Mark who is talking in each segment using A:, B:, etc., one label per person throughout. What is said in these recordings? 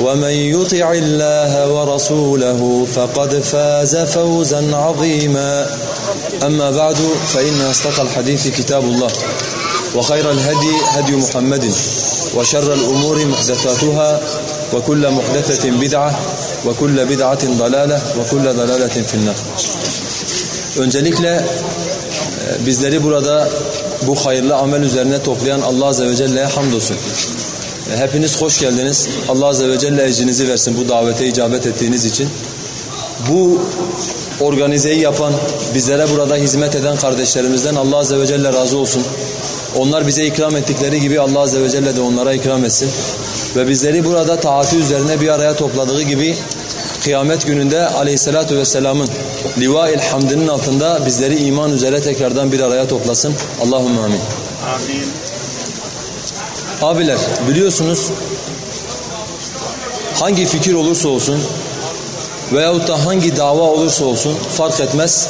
A: ومن يطع الله ورسوله فقد فاز فوزا عظيما أما بعد فإن أصدق الحديث كتاب الله وخير الهدي هدي محمد وشر الأمور محدثاتها وكل محدثة بدعة وكل بدعة ضلالة وكل ضلالة في النار Öncelikle bizleri burada bu hayırlı amel üzerine toplayan Allah Azze ve Celle'ye hamdolsun. Hepiniz hoş geldiniz. Allah Azze ve Celle ecrinizi versin bu davete icabet ettiğiniz için. Bu organizeyi yapan, bizlere burada hizmet eden kardeşlerimizden Allah Azze ve Celle razı olsun. Onlar bize ikram ettikleri gibi Allah Azze ve Celle de onlara ikram etsin. Ve bizleri burada taati üzerine bir araya topladığı gibi kıyamet gününde aleyhissalatu vesselamın liva-il hamdinin altında bizleri iman üzere tekrardan bir araya toplasın. Allahümme amin.
B: Amin.
A: Abiler biliyorsunuz hangi fikir olursa olsun veyahut da hangi dava olursa olsun fark etmez.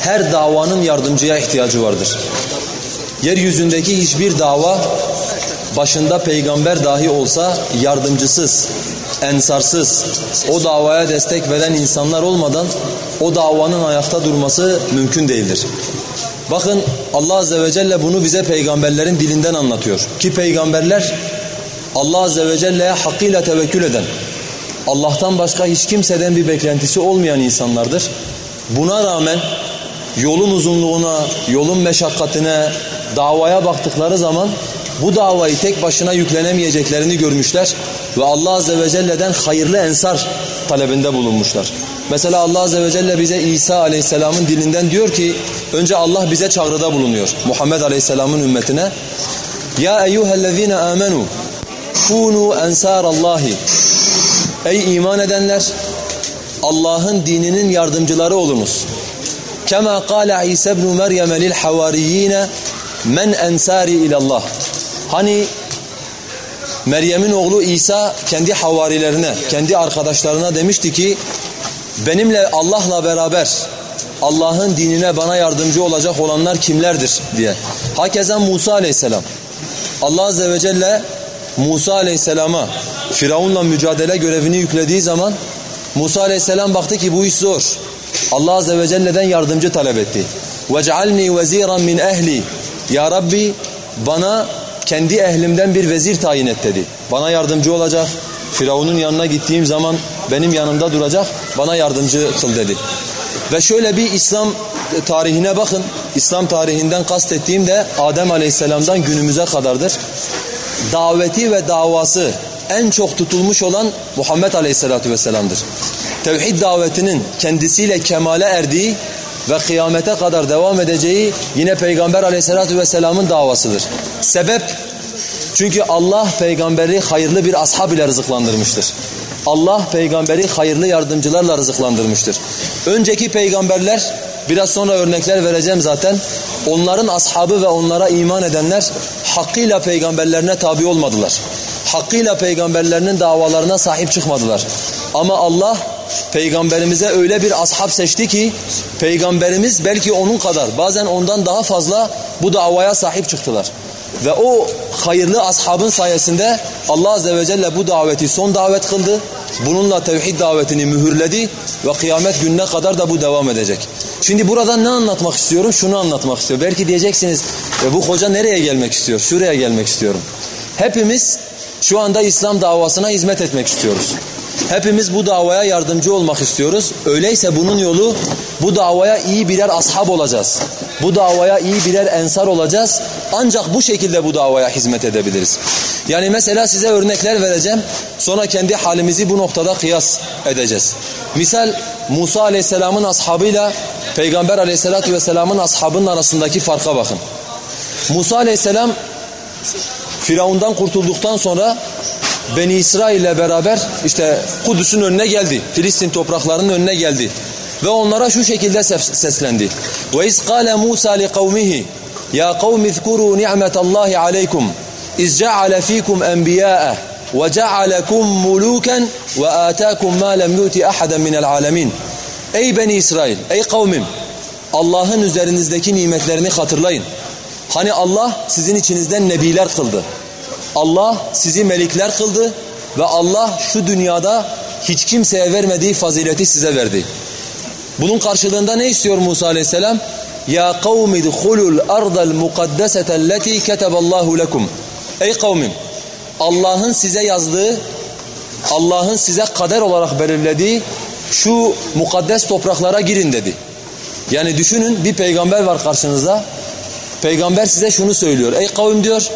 A: Her davanın yardımcıya ihtiyacı vardır. Yeryüzündeki hiçbir dava başında peygamber dahi olsa yardımcısız, ensarsız, o davaya destek veren insanlar olmadan o davanın ayakta durması mümkün değildir. Bakın Allah Azze ve Celle bunu bize peygamberlerin dilinden anlatıyor. Ki peygamberler Allah Azze ve Celle'ye hakkıyla tevekkül eden, Allah'tan başka hiç kimseden bir beklentisi olmayan insanlardır. Buna rağmen yolun uzunluğuna, yolun meşakkatine, davaya baktıkları zaman bu davayı tek başına yüklenemeyeceklerini görmüşler ve Allah Azze ve Celle'den hayırlı ensar talebinde bulunmuşlar. Mesela Allah Azze ve Celle bize İsa Aleyhisselam'ın dilinden diyor ki önce Allah bize çağrıda bulunuyor Muhammed Aleyhisselam'ın ümmetine. Ya eyyühellezine amenu kunu ensarallahi Ey iman edenler Allah'ın dininin yardımcıları olunuz. Kema kâle İsa ibn Meryem lil havariyine men ensari ilallah. Hani Meryem'in oğlu İsa kendi havarilerine, kendi arkadaşlarına demişti ki benimle Allah'la beraber Allah'ın dinine bana yardımcı olacak olanlar kimlerdir diye. Hakeza Musa aleyhisselam. Allah azze ve celle Musa aleyhisselama Firavun'la mücadele görevini yüklediği zaman Musa aleyhisselam baktı ki bu iş zor. Allah azze ve celle'den yardımcı talep etti. وَجْعَلْنِي وَزِيرًا min ehli. Ya Rabbi bana kendi ehlimden bir vezir tayin et dedi. Bana yardımcı olacak. Firavun'un yanına gittiğim zaman benim yanımda duracak. Bana yardımcı kıl dedi. Ve şöyle bir İslam tarihine bakın. İslam tarihinden kastettiğim de Adem Aleyhisselam'dan günümüze kadardır. Daveti ve davası en çok tutulmuş olan Muhammed Aleyhisselatü Vesselam'dır. Tevhid davetinin kendisiyle kemale erdiği ve kıyamete kadar devam edeceği yine Peygamber Aleyhisselatü Vesselam'ın davasıdır. Sebep çünkü Allah peygamberi hayırlı bir ashab ile rızıklandırmıştır. Allah peygamberi hayırlı yardımcılarla rızıklandırmıştır. Önceki peygamberler biraz sonra örnekler vereceğim zaten. Onların ashabı ve onlara iman edenler hakkıyla peygamberlerine tabi olmadılar. Hakkıyla peygamberlerinin davalarına sahip çıkmadılar. Ama Allah peygamberimize öyle bir ashab seçti ki peygamberimiz belki onun kadar bazen ondan daha fazla bu davaya sahip çıktılar. Ve o hayırlı ashabın sayesinde Allah Azze ve Celle bu daveti son davet kıldı. Bununla tevhid davetini mühürledi ve kıyamet gününe kadar da bu devam edecek. Şimdi burada ne anlatmak istiyorum? Şunu anlatmak istiyorum. Belki diyeceksiniz e bu hoca nereye gelmek istiyor? Şuraya gelmek istiyorum. Hepimiz şu anda İslam davasına hizmet etmek istiyoruz. Hepimiz bu davaya yardımcı olmak istiyoruz. Öyleyse bunun yolu bu davaya iyi birer ashab olacağız. Bu davaya iyi birer ensar olacağız. Ancak bu şekilde bu davaya hizmet edebiliriz. Yani mesela size örnekler vereceğim. Sonra kendi halimizi bu noktada kıyas edeceğiz. Misal Musa aleyhisselamın ashabıyla Peygamber aleyhisselatü vesselamın ashabının arasındaki farka bakın. Musa aleyhisselam Firavundan kurtulduktan sonra Beni İsrail ile beraber işte Kudüs'ün önüne geldi. Filistin topraklarının önüne geldi. Ve onlara şu şekilde seslendi. Musa li kavmihi Ya kavmi izkurû ni'metallahi aleykum iz ce'ale fîkum enbiyâ'e ve ce'alekum muluken ve âtâkum mâ lem yu'ti ahaden minel âlemin. Ey Beni İsrail, ey kavmim Allah'ın üzerinizdeki nimetlerini hatırlayın. Hani Allah sizin içinizden nebiler kıldı. Allah sizi melikler kıldı ve Allah şu dünyada hiç kimseye vermediği fazileti size verdi. Bunun karşılığında ne istiyor Musa aleyhisselam? Ya kavmi dhulul ardal mukaddesetelleti keteballahu lekum. Ey kavmim Allah'ın size yazdığı Allah'ın size kader olarak belirlediği şu mukaddes topraklara girin dedi. Yani düşünün bir peygamber var karşınızda. Peygamber size şunu söylüyor. Ey kavim diyor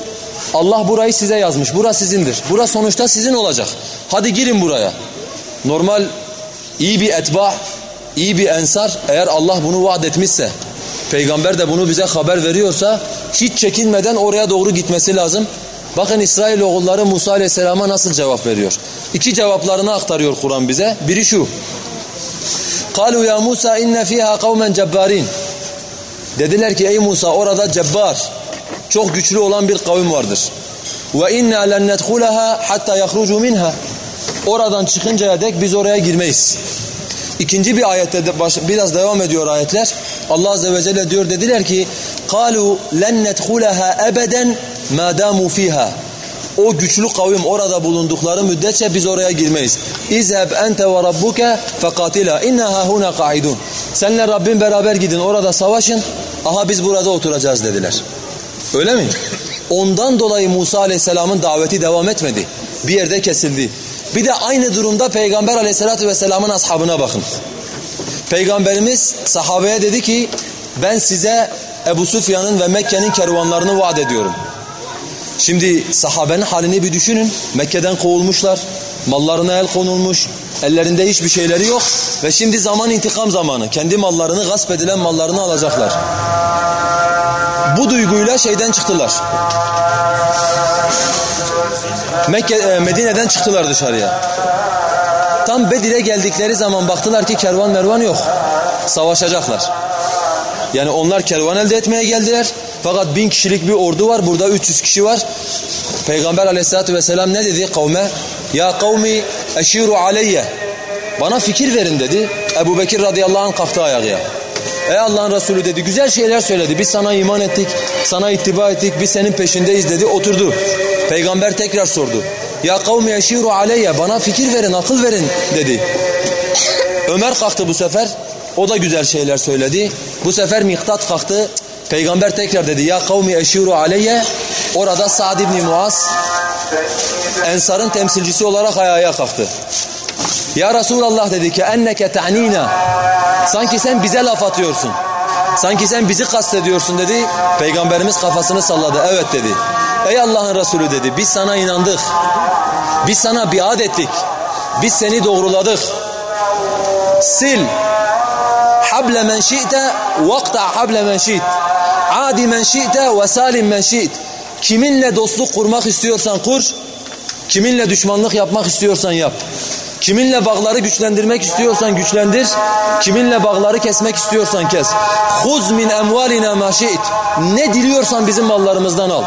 A: Allah burayı size yazmış. Burası sizindir. Burası sonuçta sizin olacak. Hadi girin buraya. Normal iyi bir etba, iyi bir ensar eğer Allah bunu vaat etmişse, peygamber de bunu bize haber veriyorsa hiç çekinmeden oraya doğru gitmesi lazım. Bakın İsrail oğulları Musa aleyhisselama nasıl cevap veriyor. İki cevaplarını aktarıyor Kur'an bize. Biri şu. قالوا ya Musa inne fiha kavmen cebbarin. Dediler ki ey Musa orada cebbar, çok güçlü olan bir kavim vardır. Ve inna len nedhulaha hatta yahrucu minha. Oradan çıkıncaya dek biz oraya girmeyiz. İkinci bir ayette de baş, biraz devam ediyor ayetler. Allah azze ve celle diyor dediler ki: "Kalu len nedhulaha ebeden ma damu fiha." O güçlü kavim orada bulundukları müddetçe biz oraya girmeyiz. İzheb ente ve rabbuke fekatila innaha huna qaidun. Senle Rabbin beraber gidin orada savaşın. Aha biz burada oturacağız dediler. Öyle mi? Ondan dolayı Musa aleyhisselamın daveti devam etmedi. Bir yerde kesildi. Bir de aynı durumda Peygamber aleyhissalatü vesselamın ashabına bakın. Peygamberimiz sahabeye dedi ki ben size Ebu Sufyan'ın ve Mekke'nin kervanlarını vaat ediyorum. Şimdi sahabenin halini bir düşünün. Mekke'den kovulmuşlar. Mallarına el konulmuş. Ellerinde hiçbir şeyleri yok. Ve şimdi zaman intikam zamanı. Kendi mallarını gasp edilen mallarını alacaklar. Bu duyguyla şeyden çıktılar. Mekke, e, Medine'den çıktılar dışarıya. Tam Bedir'e geldikleri zaman baktılar ki kervan mervan yok. Savaşacaklar. Yani onlar kervan elde etmeye geldiler. Fakat bin kişilik bir ordu var. Burada 300 kişi var. Peygamber aleyhissalatü vesselam ne dedi kavme? Ya kavmi eşiru aleyye. Bana fikir verin dedi. Ebu Bekir radıyallahu anh kalktı ayağa. Ey Allah'ın Resulü dedi. Güzel şeyler söyledi. Biz sana iman ettik. Sana ittiba ettik. Biz senin peşindeyiz dedi. Oturdu. Peygamber tekrar sordu. Ya kavmi eşiru aleyye. Bana fikir verin, akıl verin dedi. Ömer kalktı bu sefer. O da güzel şeyler söyledi. Bu sefer Miktat kalktı. Peygamber tekrar dedi ya kavmi eşiru aleyye orada Sa'd ibn Muaz Ensar'ın temsilcisi olarak ayağa kalktı. Ya Resulallah dedi ki enneke ta'nina sanki sen bize laf atıyorsun. Sanki sen bizi kastediyorsun dedi. Peygamberimiz kafasını salladı. Evet dedi. Ey Allah'ın Resulü dedi. Biz sana inandık. Biz sana biat ettik. Biz seni doğruladık. Sil hable men şi'te vakta hable men şi't. Adi men şi'te ve salim men şi't. Kiminle dostluk kurmak istiyorsan kur. Kiminle düşmanlık yapmak istiyorsan yap. Kiminle bağları güçlendirmek istiyorsan güçlendir. Kiminle bağları kesmek istiyorsan kes. Huz min emvalina ma şi't. Ne diliyorsan bizim mallarımızdan al.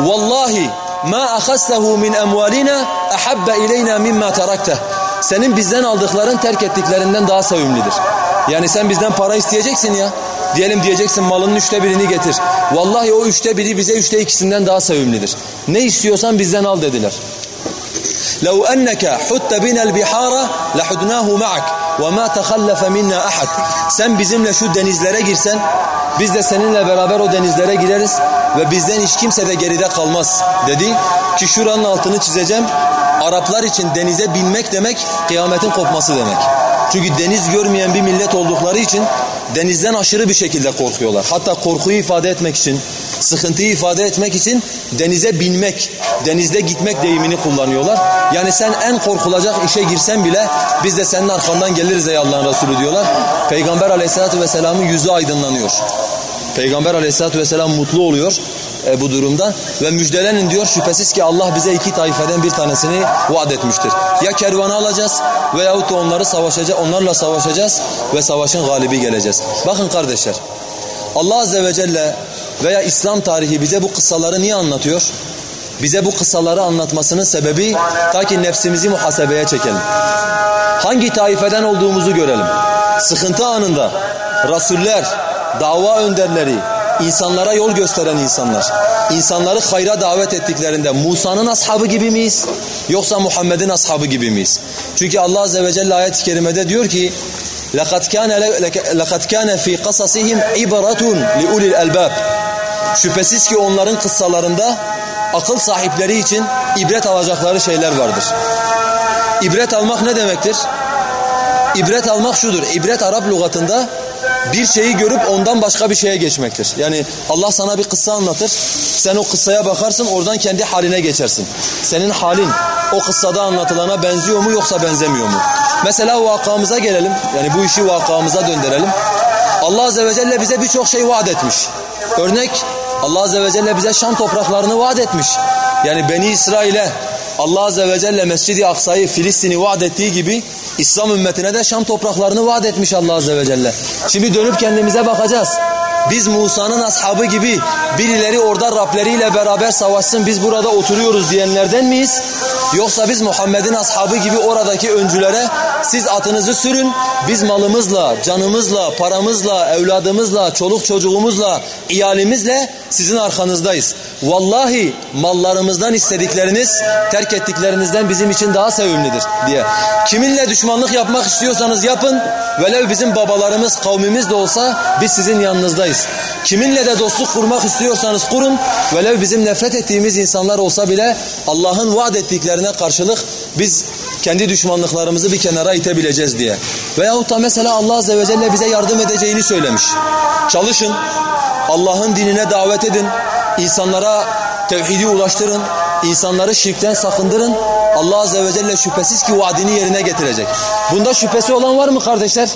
A: Vallahi ma ahassahu min emvalina ahabba ileyna mimma terakteh. Senin bizden aldıkların terk ettiklerinden daha sevimlidir. Yani sen bizden para isteyeceksin ya. Diyelim diyeceksin malının üçte birini getir. Vallahi o üçte biri bize üçte ikisinden daha sevimlidir. Ne istiyorsan bizden al dediler. لو أنك حت بنا البحار لحدناه معك وما تخلف منا أحد sen bizimle şu denizlere girsen biz de seninle beraber o denizlere gireriz ve bizden hiç kimse de geride kalmaz dedi ki şuranın altını çizeceğim Araplar için denize binmek demek kıyametin kopması demek. Çünkü deniz görmeyen bir millet oldukları için denizden aşırı bir şekilde korkuyorlar. Hatta korkuyu ifade etmek için, sıkıntıyı ifade etmek için denize binmek, denizde gitmek deyimini kullanıyorlar. Yani sen en korkulacak işe girsen bile biz de senin arkandan geliriz ey Allah'ın Resulü diyorlar. Peygamber aleyhissalatü vesselamın yüzü aydınlanıyor. Peygamber aleyhissalatü vesselam mutlu oluyor e, bu durumda ve müjdelenin diyor şüphesiz ki Allah bize iki taifeden bir tanesini vaat etmiştir. Ya kervanı alacağız veyahut da onları savaşacağız, onlarla savaşacağız ve savaşın galibi geleceğiz. Bakın kardeşler Allah azze ve celle veya İslam tarihi bize bu kıssaları niye anlatıyor? Bize bu kıssaları anlatmasının sebebi ta ki nefsimizi muhasebeye çekelim. Hangi taifeden olduğumuzu görelim. Sıkıntı anında rasuller, dava önderleri, insanlara yol gösteren insanlar, insanları hayra davet ettiklerinde Musa'nın ashabı gibi miyiz? Yoksa Muhammed'in ashabı gibi miyiz? Çünkü Allah Azze ve Celle ayet-i kerimede diyor ki لَقَدْ كَانَ, لَقَدْ كَانَ ف۪ي قَصَصِهِمْ عِبَرَةٌ لِعُلِ الْأَلْبَابِ Şüphesiz ki onların kıssalarında akıl sahipleri için ibret alacakları şeyler vardır. İbret almak ne demektir? İbret almak şudur. İbret Arap lügatında bir şeyi görüp ondan başka bir şeye geçmektir. Yani Allah sana bir kıssa anlatır. Sen o kıssaya bakarsın oradan kendi haline geçersin. Senin halin o kıssada anlatılana benziyor mu yoksa benzemiyor mu? Mesela vakamıza gelelim. Yani bu işi vakamıza döndürelim. Allah Azze ve Celle bize birçok şey vaat etmiş. Örnek Allah Azze ve Celle bize Şam topraklarını vaat etmiş. Yani Beni İsrail'e Allah Azze ve Celle Mescid-i Aksa'yı Filistin'i vaat ettiği gibi İslam ümmetine de Şam topraklarını vaat etmiş Allah Azze ve Celle. Şimdi dönüp kendimize bakacağız. Biz Musa'nın ashabı gibi birileri orada Rableriyle beraber savaşsın biz burada oturuyoruz diyenlerden miyiz? Yoksa biz Muhammed'in ashabı gibi oradaki öncülere siz atınızı sürün biz malımızla, canımızla, paramızla, evladımızla, çoluk çocuğumuzla, iyalimizle sizin arkanızdayız. Vallahi mallarımızdan istedikleriniz terk ettiklerinizden bizim için daha sevimlidir diye. Kiminle düşmanlık yapmak istiyorsanız yapın. Velev bizim babalarımız, kavmimiz de olsa biz sizin yanınızdayız. Kiminle de dostluk kurmak istiyorsanız kurun. Velev bizim nefret ettiğimiz insanlar olsa bile Allah'ın vaat ettiklerine karşılık biz kendi düşmanlıklarımızı bir kenara itebileceğiz diye. Veyahut da mesela Allah Azze ve Celle bize yardım edeceğini söylemiş. Çalışın, Allah'ın dinine davet edin, insanlara tevhidi ulaştırın, insanları şirkten sakındırın. Allah Azze ve Celle şüphesiz ki vaadini yerine getirecek. Bunda şüphesi olan var mı kardeşler?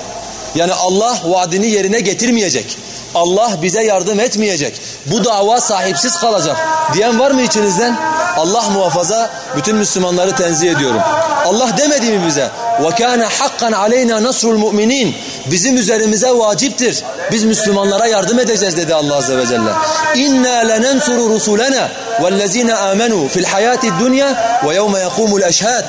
A: Yani Allah vaadini yerine getirmeyecek. Allah bize yardım etmeyecek. Bu dava sahipsiz kalacak. Diyen var mı içinizden? Allah muhafaza bütün Müslümanları tenzih ediyorum. Allah demedi mi bize? وَكَانَ حَقًّا عَلَيْنَا نَصْرُ الْمُؤْمِنِينَ Bizim üzerimize vaciptir. Biz Müslümanlara yardım edeceğiz dedi Allah Azze ve Celle. اِنَّا لَنَنْصُرُ رُسُولَنَا وَالَّذ۪ينَ آمَنُوا فِي الْحَيَاةِ الدُّنْيَا وَيَوْمَ يَقُومُ الْاَشْهَادِ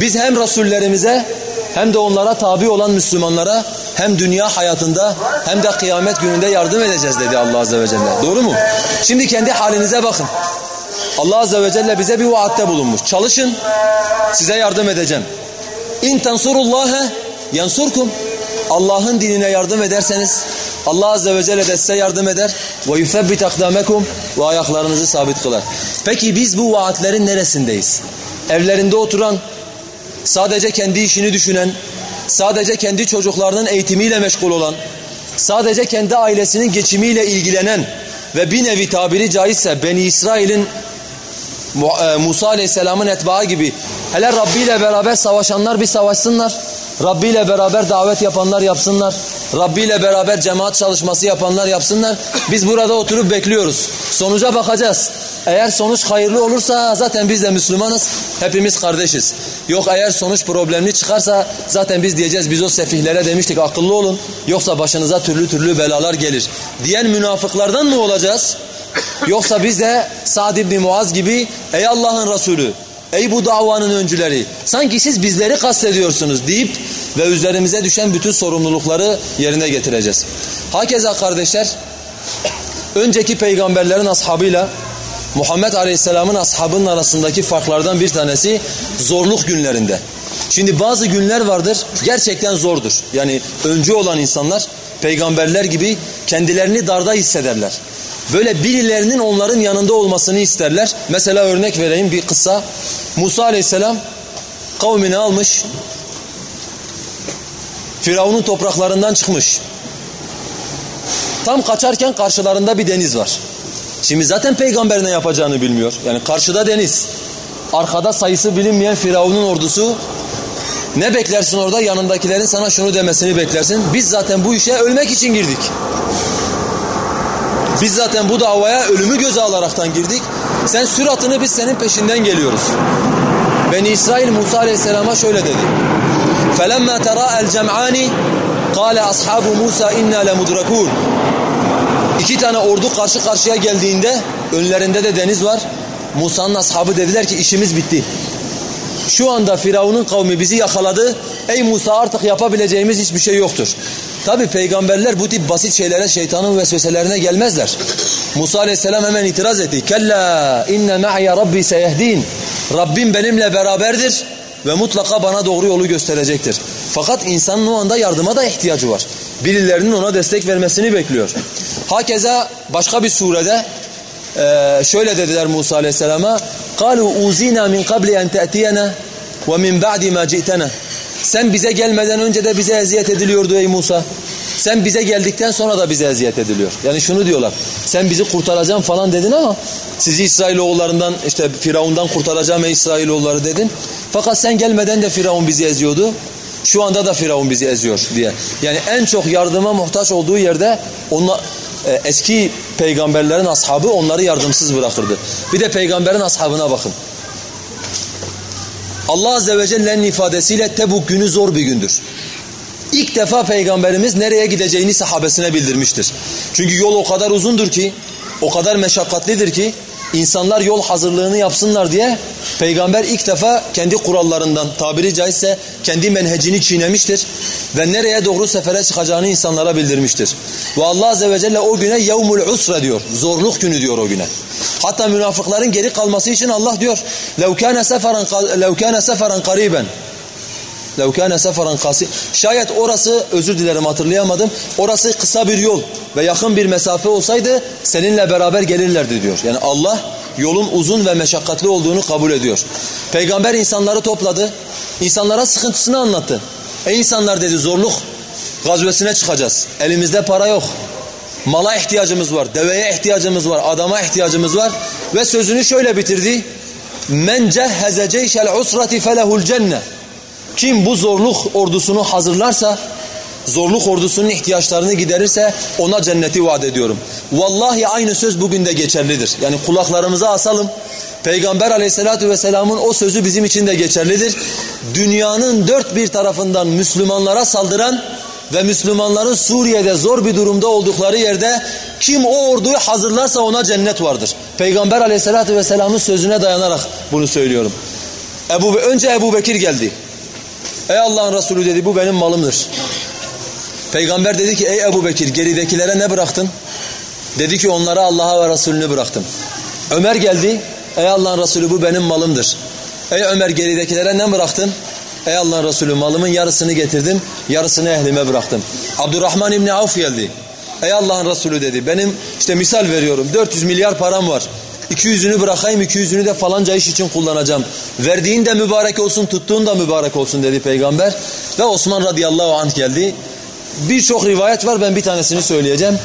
A: Biz hem Resullerimize hem de onlara tabi olan Müslümanlara hem dünya hayatında hem de kıyamet gününde yardım edeceğiz dedi Allah Azze ve Celle. Doğru mu? Şimdi kendi halinize bakın. Allah Azze ve Celle bize bir vaatte bulunmuş. Çalışın, size yardım edeceğim. İn tansurullaha yansurkum. Allah'ın dinine yardım ederseniz Allah Azze ve Celle de size yardım eder. Ve yuthabbit akdamekum ve ayaklarınızı sabit kılar. Peki biz bu vaatlerin neresindeyiz? Evlerinde oturan, sadece kendi işini düşünen, sadece kendi çocuklarının eğitimiyle meşgul olan, sadece kendi ailesinin geçimiyle ilgilenen ve bir nevi tabiri caizse Beni İsrail'in Musa Aleyhisselam'ın etbaı gibi hele Rabbi ile beraber savaşanlar bir savaşsınlar. Rabbi ile beraber davet yapanlar yapsınlar. Rabbi ile beraber cemaat çalışması yapanlar yapsınlar. Biz burada oturup bekliyoruz. Sonuca bakacağız. Eğer sonuç hayırlı olursa zaten biz de Müslümanız. Hepimiz kardeşiz. Yok eğer sonuç problemli çıkarsa zaten biz diyeceğiz biz o sefihlere demiştik akıllı olun. Yoksa başınıza türlü türlü belalar gelir. Diyen münafıklardan mı olacağız? Yoksa biz de Sa'd ibn Muaz gibi ey Allah'ın Resulü Ey bu davanın öncüleri sanki siz bizleri kastediyorsunuz deyip ve üzerimize düşen bütün sorumlulukları yerine getireceğiz. Hakeza kardeşler önceki peygamberlerin ashabıyla Muhammed Aleyhisselam'ın ashabının arasındaki farklardan bir tanesi zorluk günlerinde. Şimdi bazı günler vardır gerçekten zordur. Yani öncü olan insanlar peygamberler gibi kendilerini darda hissederler. Böyle birilerinin onların yanında olmasını isterler. Mesela örnek vereyim bir kısa. Musa aleyhisselam kavmini almış. Firavun'un topraklarından çıkmış. Tam kaçarken karşılarında bir deniz var. Şimdi zaten peygamber ne yapacağını bilmiyor. Yani karşıda deniz. Arkada sayısı bilinmeyen Firavun'un ordusu. Ne beklersin orada? Yanındakilerin sana şunu demesini beklersin. Biz zaten bu işe ölmek için girdik. Biz zaten bu davaya ölümü göze alaraktan girdik. Sen süratını biz senin peşinden geliyoruz. Beni İsrail Musa Aleyhisselam'a şöyle dedi. فَلَمَّا تَرَاءَ الْجَمْعَانِ قَالَ أَصْحَابُ مُوسَى اِنَّا لَمُدْرَكُونَ İki tane ordu karşı karşıya geldiğinde önlerinde de deniz var. Musa'nın ashabı dediler ki işimiz bitti. Şu anda Firavun'un kavmi bizi yakaladı. Ey Musa artık yapabileceğimiz hiçbir şey yoktur. Tabi peygamberler bu tip basit şeylere şeytanın vesveselerine gelmezler. Musa aleyhisselam hemen itiraz etti. Kella inne ma'ya rabbi seyehdin. Rabbim benimle beraberdir ve mutlaka bana doğru yolu gösterecektir. Fakat insanın o anda yardıma da ihtiyacı var. Birilerinin ona destek vermesini bekliyor. Hakeza başka bir surede e, şöyle dediler Musa aleyhisselama قَالُوا اُوْزِينَا مِنْ قَبْلِ اَنْ تَأْتِيَنَا وَمِنْ بَعْدِ مَا جِئْتَنَا sen bize gelmeden önce de bize eziyet ediliyordu ey Musa. Sen bize geldikten sonra da bize eziyet ediliyor. Yani şunu diyorlar. Sen bizi kurtaracağım falan dedin ama sizi İsrailoğullarından işte Firavundan kurtaracağım ey İsrailoğulları dedin. Fakat sen gelmeden de Firavun bizi eziyordu. Şu anda da Firavun bizi eziyor diye. Yani en çok yardıma muhtaç olduğu yerde onunla, e, eski peygamberlerin ashabı onları yardımsız bırakırdı. Bir de peygamberin ashabına bakın. Allah Azze ve Celle'nin ifadesiyle Tebuk günü zor bir gündür. İlk defa peygamberimiz nereye gideceğini sahabesine bildirmiştir. Çünkü yol o kadar uzundur ki, o kadar meşakkatlidir ki insanlar yol hazırlığını yapsınlar diye peygamber ilk defa kendi kurallarından tabiri caizse kendi menhecini çiğnemiştir ve nereye doğru sefere çıkacağını insanlara bildirmiştir. Ve Allah Azze ve Celle o güne yevmul usre diyor. Zorluk günü diyor o güne. Hatta münafıkların geri kalması için Allah diyor لَوْ كَانَ سَفَرًا, لَوْ كَانَ سَفَرًا قَرِيبًا لَوْ كَانَ سَفَرًا قَاسِيًا Şayet orası, özür dilerim hatırlayamadım, orası kısa bir yol ve yakın bir mesafe olsaydı seninle beraber gelirlerdi diyor. Yani Allah yolun uzun ve meşakkatli olduğunu kabul ediyor. Peygamber insanları topladı, insanlara sıkıntısını anlattı. Ey insanlar dedi zorluk gazvesine çıkacağız. Elimizde para yok. Mala ihtiyacımız var, deveye ihtiyacımız var, adama ihtiyacımız var. Ve sözünü şöyle bitirdi. Men cehheze ceyşel usrati felehul cenne. Kim bu zorluk ordusunu hazırlarsa, zorluk ordusunun ihtiyaçlarını giderirse ona cenneti vaat ediyorum. Vallahi aynı söz bugün de geçerlidir. Yani kulaklarımıza asalım. Peygamber aleyhissalatü vesselamın o sözü bizim için de geçerlidir. Dünyanın dört bir tarafından Müslümanlara saldıran ve Müslümanların Suriye'de zor bir durumda oldukları yerde kim o orduyu hazırlarsa ona cennet vardır. Peygamber aleyhissalatü vesselamın sözüne dayanarak bunu söylüyorum. Ebu, önce Ebu Bekir geldi. Ey Allah'ın Resulü dedi bu benim malımdır. Peygamber dedi ki ey Ebu Bekir geridekilere ne bıraktın? Dedi ki onlara Allah'a ve Resulünü bıraktım. Ömer geldi. Ey Allah'ın Resulü bu benim malımdır. Ey Ömer geridekilere ne bıraktın? Ey Allah'ın Resulü malımın yarısını getirdim, yarısını ehlime bıraktım. Abdurrahman İbni Avf geldi. Ey Allah'ın Resulü dedi. Benim işte misal veriyorum 400 milyar param var. 200'ünü bırakayım 200'ünü de falanca iş için kullanacağım. Verdiğin de mübarek olsun tuttuğun da mübarek olsun dedi peygamber. Ve Osman radıyallahu anh geldi. Birçok rivayet var ben bir tanesini söyleyeceğim.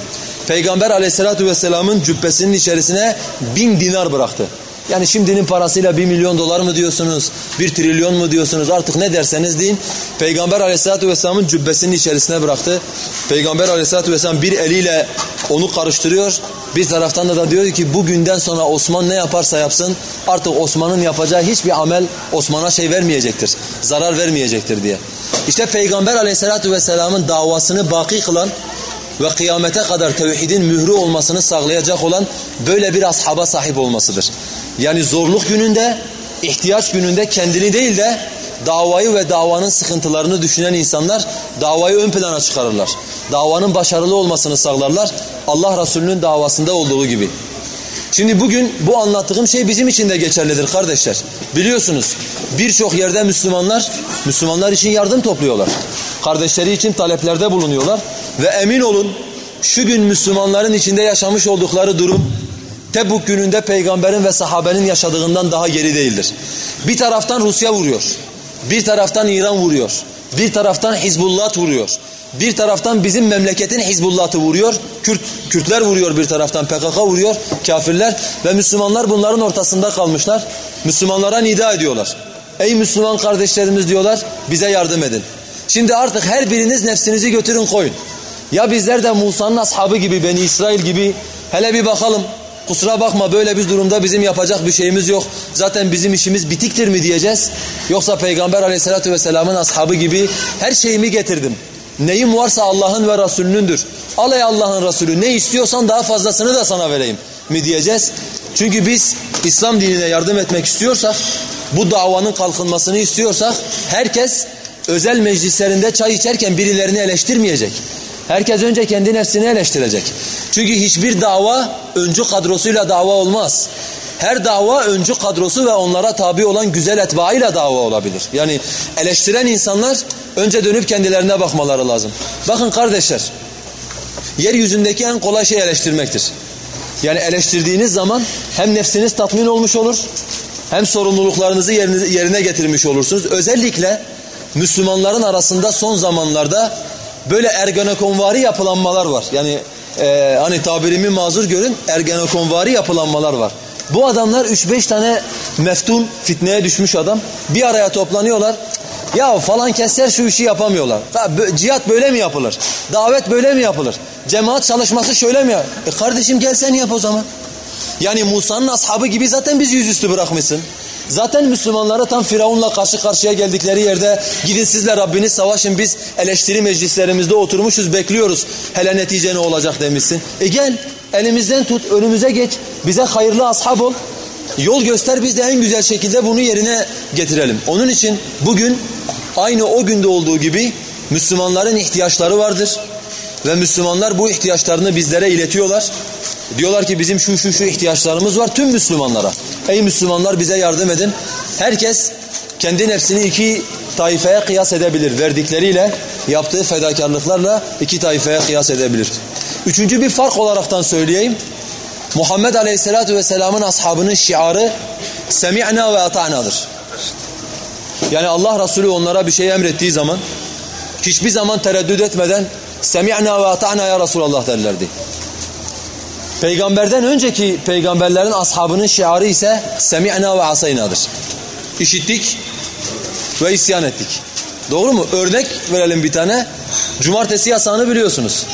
A: Peygamber aleyhissalatü vesselamın cübbesinin içerisine bin dinar bıraktı. Yani şimdinin parasıyla bir milyon dolar mı diyorsunuz, bir trilyon mu diyorsunuz artık ne derseniz deyin. Peygamber aleyhissalatü vesselamın cübbesinin içerisine bıraktı. Peygamber aleyhissalatü vesselam bir eliyle onu karıştırıyor. Bir taraftan da, da diyor ki bugünden sonra Osman ne yaparsa yapsın artık Osman'ın yapacağı hiçbir amel Osman'a şey vermeyecektir. Zarar vermeyecektir diye. İşte Peygamber aleyhissalatü vesselamın davasını baki kılan ve kıyamete kadar tevhidin mührü olmasını sağlayacak olan böyle bir ashaba sahip olmasıdır. Yani zorluk gününde ihtiyaç gününde kendini değil de davayı ve davanın sıkıntılarını düşünen insanlar davayı ön plana çıkarırlar. Davanın başarılı olmasını sağlarlar. Allah Resulü'nün davasında olduğu gibi. Şimdi bugün bu anlattığım şey bizim için de geçerlidir kardeşler. Biliyorsunuz birçok yerde Müslümanlar Müslümanlar için yardım topluyorlar. Kardeşleri için taleplerde bulunuyorlar ve emin olun şu gün Müslümanların içinde yaşamış oldukları durum Tebuk gününde peygamberin ve sahabenin yaşadığından daha geri değildir. Bir taraftan Rusya vuruyor. Bir taraftan İran vuruyor. Bir taraftan Hizbullah vuruyor. Bir taraftan bizim memleketin Hizbullah'ı vuruyor. Kürt, Kürtler vuruyor bir taraftan. PKK vuruyor. Kafirler ve Müslümanlar bunların ortasında kalmışlar. Müslümanlara nida ediyorlar. Ey Müslüman kardeşlerimiz diyorlar bize yardım edin. Şimdi artık her biriniz nefsinizi götürün koyun. Ya bizler de Musa'nın ashabı gibi Beni İsrail gibi hele bir bakalım kusura bakma böyle bir durumda bizim yapacak bir şeyimiz yok. Zaten bizim işimiz bitiktir mi diyeceğiz. Yoksa Peygamber aleyhissalatü vesselamın ashabı gibi her şeyimi getirdim. Neyim varsa Allah'ın ve Resulünündür. Al ey Allah'ın Resulü ne istiyorsan daha fazlasını da sana vereyim mi diyeceğiz. Çünkü biz İslam dinine yardım etmek istiyorsak, bu davanın kalkınmasını istiyorsak herkes özel meclislerinde çay içerken birilerini eleştirmeyecek. Herkes önce kendi nefsini eleştirecek. Çünkü hiçbir dava öncü kadrosuyla dava olmaz. Her dava öncü kadrosu ve onlara tabi olan güzel etbaıyla dava olabilir. Yani eleştiren insanlar önce dönüp kendilerine bakmaları lazım. Bakın kardeşler, yeryüzündeki en kolay şey eleştirmektir. Yani eleştirdiğiniz zaman hem nefsiniz tatmin olmuş olur, hem sorumluluklarınızı yerine getirmiş olursunuz. Özellikle Müslümanların arasında son zamanlarda böyle ergenekonvari yapılanmalar var. Yani e, hani tabirimi mazur görün ergenekonvari yapılanmalar var. Bu adamlar 3-5 tane meftun fitneye düşmüş adam bir araya toplanıyorlar. Ya falan keser şu işi yapamıyorlar. Cihat böyle mi yapılır? Davet böyle mi yapılır? Cemaat çalışması şöyle mi? E kardeşim gel sen yap o zaman. Yani Musa'nın ashabı gibi zaten biz yüzüstü bırakmışsın. Zaten Müslümanlara tam Firavun'la karşı karşıya geldikleri yerde gidin sizle Rabbiniz savaşın biz eleştiri meclislerimizde oturmuşuz bekliyoruz. Hele netice ne olacak demişsin. E gel elimizden tut önümüze geç bize hayırlı ashab ol. Yol göster biz de en güzel şekilde bunu yerine getirelim. Onun için bugün aynı o günde olduğu gibi Müslümanların ihtiyaçları vardır. Ve Müslümanlar bu ihtiyaçlarını bizlere iletiyorlar. Diyorlar ki bizim şu şu şu ihtiyaçlarımız var tüm Müslümanlara. Ey Müslümanlar bize yardım edin. Herkes kendi nefsini iki taifeye kıyas edebilir. Verdikleriyle, yaptığı fedakarlıklarla iki taifeye kıyas edebilir. Üçüncü bir fark olaraktan söyleyeyim. Muhammed Aleyhisselatü Vesselam'ın ashabının şiarı semi'na ve ata'nadır. Yani Allah Resulü onlara bir şey emrettiği zaman hiçbir zaman tereddüt etmeden semi'na ve ata'na ya Resulallah derlerdi. Peygamberden önceki peygamberlerin ashabının şiarı ise semi'na ve asayna'dır. İşittik ve isyan ettik. Doğru mu? Örnek verelim bir tane. Cumartesi yasağını biliyorsunuz.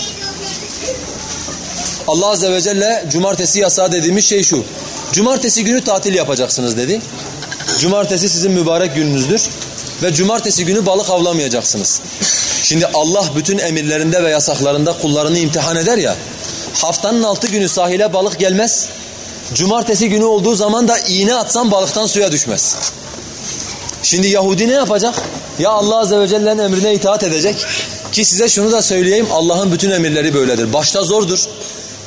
A: Allah Azze ve Celle cumartesi yasağı dediğimiz şey şu. Cumartesi günü tatil yapacaksınız dedi. Cumartesi sizin mübarek gününüzdür. Ve cumartesi günü balık avlamayacaksınız. Şimdi Allah bütün emirlerinde ve yasaklarında kullarını imtihan eder ya. Haftanın altı günü sahile balık gelmez. Cumartesi günü olduğu zaman da iğne atsan balıktan suya düşmez. Şimdi Yahudi ne yapacak? Ya Allah Azze ve Celle'nin emrine itaat edecek. Ki size şunu da söyleyeyim Allah'ın bütün emirleri böyledir. Başta zordur.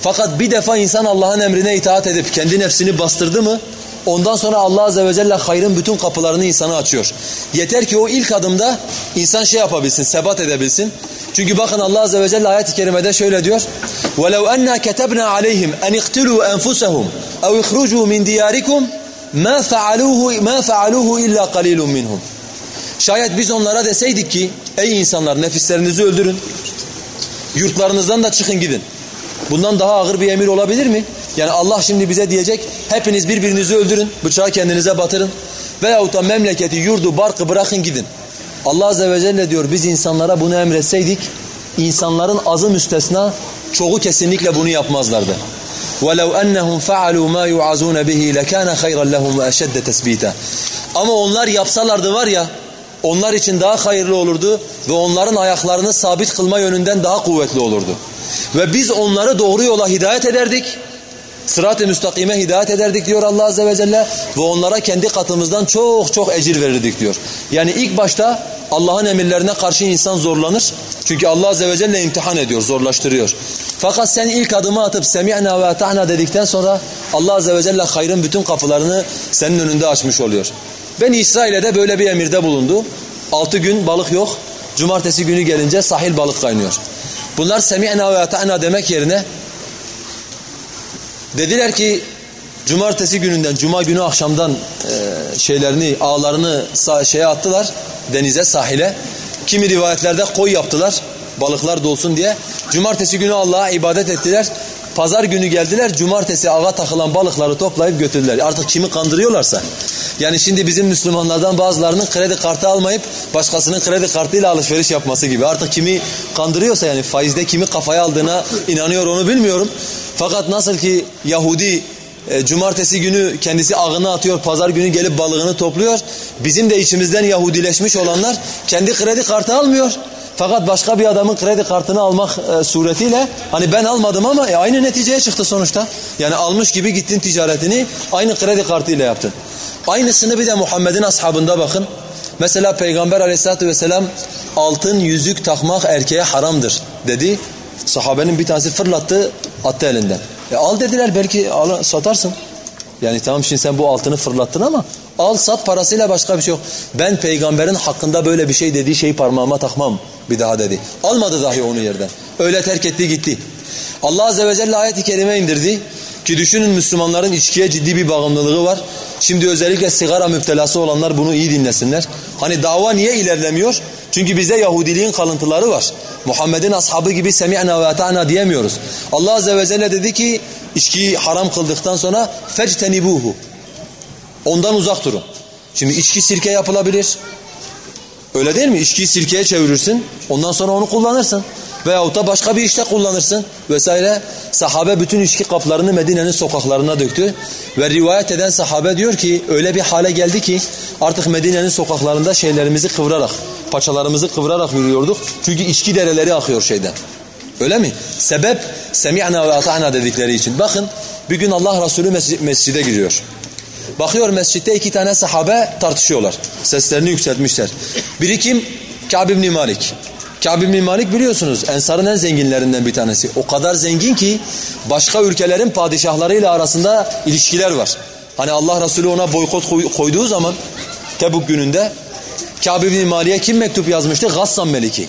A: Fakat bir defa insan Allah'ın emrine itaat edip kendi nefsini bastırdı mı ondan sonra Allah Azze ve Celle hayrın bütün kapılarını insana açıyor. Yeter ki o ilk adımda insan şey yapabilsin, sebat edebilsin. Çünkü bakın Allah Azze ve Celle ayet-i kerimede şöyle diyor. وَلَوْ أَنَّا كَتَبْنَا عَلَيْهِمْ أَنْ اِقْتِلُوا أَنفُسَهُمْ اَوْ اِخْرُجُوا مِنْ دِيَارِكُمْ مَا فَعَلُوهُ مَا فَعَلُوهُ اِلَّا قَلِيلٌ مِنْهُمْ Şayet biz onlara deseydik ki ey insanlar nefislerinizi öldürün. Yurtlarınızdan da çıkın gidin. Bundan daha ağır bir emir olabilir mi? Yani Allah şimdi bize diyecek hepiniz birbirinizi öldürün, bıçağı kendinize batırın. Veyahut da memleketi, yurdu, barkı bırakın gidin. Allah Azze ve Celle diyor biz insanlara bunu emretseydik insanların azı müstesna çoğu kesinlikle bunu yapmazlardı. وَلَوْ أَنَّهُمْ فَعَلُوا مَا يُعَزُونَ بِهِ لَكَانَ خَيْرًا لَهُمْ وَأَشَدَّ تَسْبِيتًا Ama onlar yapsalardı var ya onlar için daha hayırlı olurdu ve onların ayaklarını sabit kılma yönünden daha kuvvetli olurdu. Ve biz onları doğru yola hidayet ederdik. Sırat-ı müstakime hidayet ederdik diyor Allah Azze ve Celle ve onlara kendi katımızdan çok çok ecir verirdik diyor. Yani ilk başta Allah'ın emirlerine karşı insan zorlanır. Çünkü Allah Azze ve Celle imtihan ediyor, zorlaştırıyor. Fakat sen ilk adımı atıp semi'na ve ata'na dedikten sonra Allah Azze ve Celle hayrın bütün kapılarını senin önünde açmış oluyor. Ben İsrail'e de böyle bir emirde bulundu. Altı gün balık yok. Cumartesi günü gelince sahil balık kaynıyor. Bunlar semi'na ve ata'na demek yerine dediler ki cumartesi gününden, cuma günü akşamdan e, şeylerini, ağlarını şeye attılar denize, sahile. Kimi rivayetlerde koy yaptılar balıklar dolsun diye. Cumartesi günü Allah'a ibadet ettiler. Pazar günü geldiler, cumartesi ağa takılan balıkları toplayıp götürdüler. Artık kimi kandırıyorlarsa. Yani şimdi bizim Müslümanlardan bazılarının kredi kartı almayıp başkasının kredi kartıyla alışveriş yapması gibi. Artık kimi kandırıyorsa yani faizde kimi kafaya aldığına inanıyor onu bilmiyorum. Fakat nasıl ki Yahudi e, cumartesi günü kendisi ağını atıyor, pazar günü gelip balığını topluyor. Bizim de içimizden Yahudileşmiş olanlar kendi kredi kartı almıyor. Fakat başka bir adamın kredi kartını almak e, suretiyle hani ben almadım ama e, aynı neticeye çıktı sonuçta. Yani almış gibi gittin ticaretini aynı kredi kartıyla yaptın. Aynısını bir de Muhammed'in ashabında bakın. Mesela Peygamber aleyhissalatü vesselam altın yüzük takmak erkeğe haramdır dedi. Sahabenin bir tanesi fırlattı attı elinden. E al dediler belki al, satarsın. Yani tamam şimdi sen bu altını fırlattın ama al sat parasıyla başka bir şey yok. Ben peygamberin hakkında böyle bir şey dediği şeyi parmağıma takmam bir daha dedi. Almadı dahi onu yerden. Öyle terk etti gitti. Allah Azze ve Celle ayet-i kerime indirdi. Ki düşünün Müslümanların içkiye ciddi bir bağımlılığı var. Şimdi özellikle sigara müptelası olanlar bunu iyi dinlesinler. Hani dava niye ilerlemiyor? Çünkü bize Yahudiliğin kalıntıları var. Muhammed'in ashabı gibi semi'na ve ata'na diyemiyoruz. Allah Azze ve Celle dedi ki içkiyi haram kıldıktan sonra fectenibuhu. Ondan uzak durun. Şimdi içki sirke yapılabilir. Öyle değil mi? İçkiyi sirkeye çevirirsin. Ondan sonra onu kullanırsın. Veyahut da başka bir işte kullanırsın vesaire. Sahabe bütün içki kaplarını Medine'nin sokaklarına döktü. Ve rivayet eden sahabe diyor ki öyle bir hale geldi ki artık Medine'nin sokaklarında şeylerimizi kıvırarak, paçalarımızı kıvırarak yürüyorduk. Çünkü içki dereleri akıyor şeyden. Öyle mi? Sebep semi'na ve ata'na dedikleri için. Bakın bir gün Allah Resulü mescide giriyor. Bakıyor mescitte iki tane sahabe tartışıyorlar. Seslerini yükseltmişler. Biri kim? Kâb ibn Malik. Kâb ibn Malik biliyorsunuz Ensar'ın en zenginlerinden bir tanesi. O kadar zengin ki başka ülkelerin padişahlarıyla arasında ilişkiler var. Hani Allah Resulü ona boykot koyduğu zaman Tebuk gününde Kâb ibn Malik'e kim mektup yazmıştı? Gassan Meliki.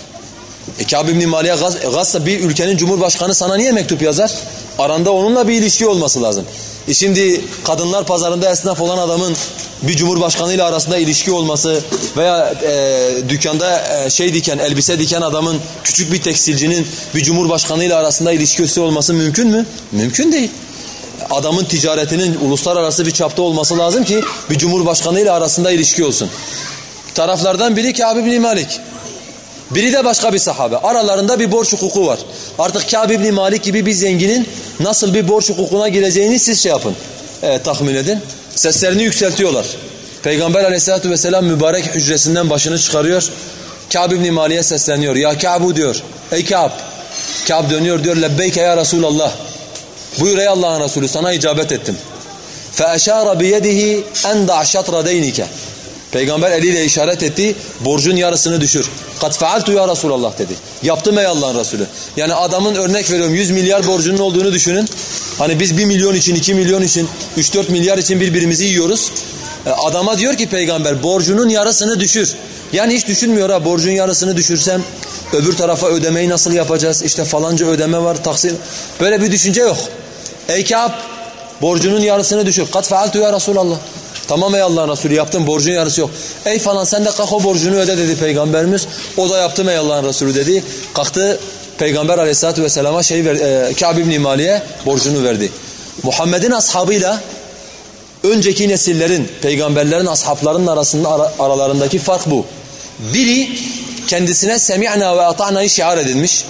A: E Kâb ibn Malik'e Gassa bir ülkenin cumhurbaşkanı sana niye mektup yazar? Aranda onunla bir ilişki olması lazım. E şimdi kadınlar pazarında esnaf olan adamın bir cumhurbaşkanıyla arasında ilişki olması veya e, dükkanda e, şey diken, elbise diken adamın küçük bir tekstilcinin bir cumhurbaşkanıyla arasında ilişkisi olması mümkün mü? Mümkün değil. Adamın ticaretinin uluslararası bir çapta olması lazım ki bir cumhurbaşkanıyla arasında ilişki olsun. Taraflardan biri Kâb bin Malik. Biri de başka bir sahabe. Aralarında bir borç hukuku var. Artık Kâb ibn Malik gibi bir zenginin nasıl bir borç hukukuna gireceğini siz şey yapın. Evet, tahmin edin. Seslerini yükseltiyorlar. Peygamber aleyhissalatü vesselam mübarek hücresinden başını çıkarıyor. Kâb ibn Malik'e sesleniyor. Ya Kâb'u diyor. Ey Kâb. Kâb dönüyor diyor. Lebbeyke ya Resulallah. Buyur ey Allah'ın Resulü sana icabet ettim. فَاَشَارَ بِيَدِهِ اَنْدَعْ شَطْرَ دَيْنِكَ Peygamber eliyle işaret etti. Borcun yarısını düşür. Kat fealtu ya Resulallah dedi. Yaptım ey Allah'ın Resulü. Yani adamın örnek veriyorum 100 milyar borcunun olduğunu düşünün. Hani biz 1 milyon için, 2 milyon için, 3-4 milyar için birbirimizi yiyoruz. E, adama diyor ki peygamber borcunun yarısını düşür. Yani hiç düşünmüyor ha borcun yarısını düşürsem öbür tarafa ödemeyi nasıl yapacağız? İşte falanca ödeme var, taksim. Böyle bir düşünce yok. Ey Kâb borcunun yarısını düşür. Kat fealtu ya Resulallah. Tamam ey Allah'ın Resulü yaptım borcun yarısı yok. Ey falan sen de kalk o borcunu öde dedi peygamberimiz. O da yaptım ey Allah'ın Resulü dedi. Kalktı peygamber aleyhissalatü vesselama şey ver, e, Kâb ibn Mali'ye borcunu verdi. Muhammed'in ashabıyla önceki nesillerin, peygamberlerin ashablarının arasında ara, aralarındaki fark bu. Biri kendisine semi'na ve ata'na'yı şiar edilmiş.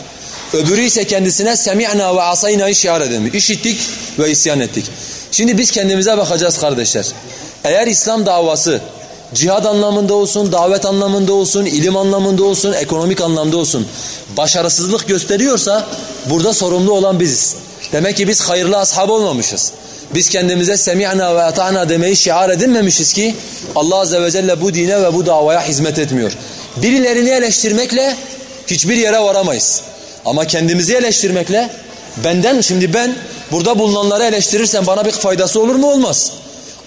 A: Öbürü ise kendisine semi'na ve asayna'yı şiar edilmiş. İşittik ve isyan ettik. Şimdi biz kendimize bakacağız kardeşler. Eğer İslam davası cihad anlamında olsun, davet anlamında olsun, ilim anlamında olsun, ekonomik anlamda olsun başarısızlık gösteriyorsa burada sorumlu olan biziz. Demek ki biz hayırlı ashab olmamışız. Biz kendimize semi'na ve ata'na demeyi şiar edinmemişiz ki Allah Azze ve Celle bu dine ve bu davaya hizmet etmiyor. Birilerini eleştirmekle hiçbir yere varamayız. Ama kendimizi eleştirmekle benden şimdi ben burada bulunanları eleştirirsem bana bir faydası olur mu? Olmaz.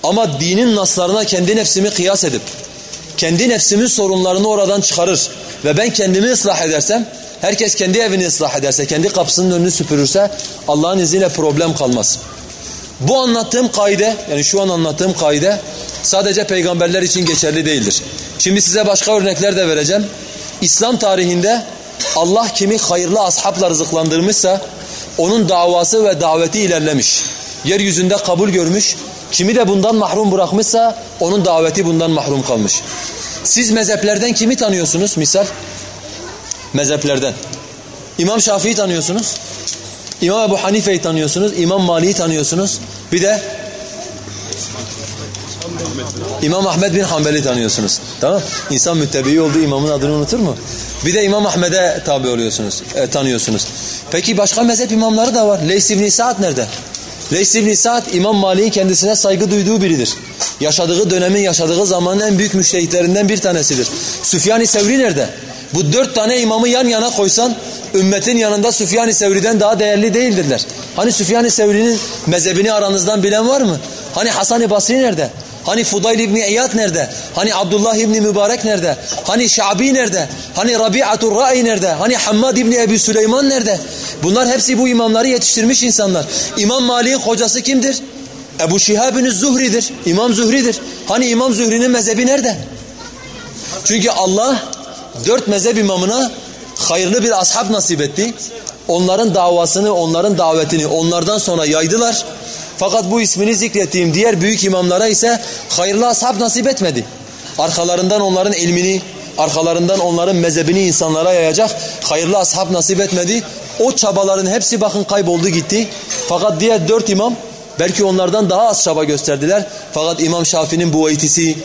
A: Ama dinin naslarına kendi nefsimi kıyas edip kendi nefsimin sorunlarını oradan çıkarır ve ben kendimi ıslah edersem herkes kendi evini ıslah ederse kendi kapısının önünü süpürürse Allah'ın izniyle problem kalmaz. Bu anlattığım kaide yani şu an anlattığım kaide sadece peygamberler için geçerli değildir. Şimdi size başka örnekler de vereceğim. İslam tarihinde Allah kimi hayırlı ashabla rızıklandırmışsa onun davası ve daveti ilerlemiş. Yeryüzünde kabul görmüş. Kimi de bundan mahrum bırakmışsa onun daveti bundan mahrum kalmış. Siz mezheplerden kimi tanıyorsunuz misal? Mezheplerden. İmam Şafii'yi tanıyorsunuz. İmam Ebu Hanife'yi tanıyorsunuz. İmam Mali'yi tanıyorsunuz. Bir de İmam Ahmed bin Hanbel'i tanıyorsunuz. Tamam İnsan müttebi olduğu imamın adını unutur mu? Bir de İmam Ahmed'e tabi oluyorsunuz, e, tanıyorsunuz. Peki başka mezhep imamları da var. Leys ibn Sa'd nerede? Leys ibn Sa'd İmam Malik'in kendisine saygı duyduğu biridir. Yaşadığı dönemin, yaşadığı zamanın en büyük müştehitlerinden bir tanesidir. Süfyan-ı Sevri nerede? Bu dört tane imamı yan yana koysan ümmetin yanında Süfyan-ı Sevri'den daha değerli değildirler. Hani Süfyan-ı Sevri'nin mezhebini aranızdan bilen var mı? Hani Hasan-ı Basri nerede? Hani Fudayl İbni İyad nerede? Hani Abdullah İbni Mübarek nerede? Hani Şabi nerede? Hani Rabi'atul Ra'i nerede? Hani Hammad İbni Ebi Süleyman nerede? Bunlar hepsi bu imamları yetiştirmiş insanlar. İmam Malik'in hocası kimdir? Ebu Şihab'ın Zuhri'dir. İmam Zuhri'dir. Hani İmam Zuhri'nin mezhebi nerede? Çünkü Allah dört mezhep imamına hayırlı bir ashab nasip etti. Onların davasını, onların davetini onlardan sonra yaydılar. Fakat bu ismini zikrettiğim diğer büyük imamlara ise hayırlı ashab nasip etmedi. Arkalarından onların ilmini, arkalarından onların mezhebini insanlara yayacak hayırlı ashab nasip etmedi. O çabaların hepsi bakın kayboldu gitti. Fakat diğer dört imam belki onlardan daha az çaba gösterdiler. Fakat İmam Şafii'nin bu eğitisi,